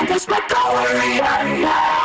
Anticipatory now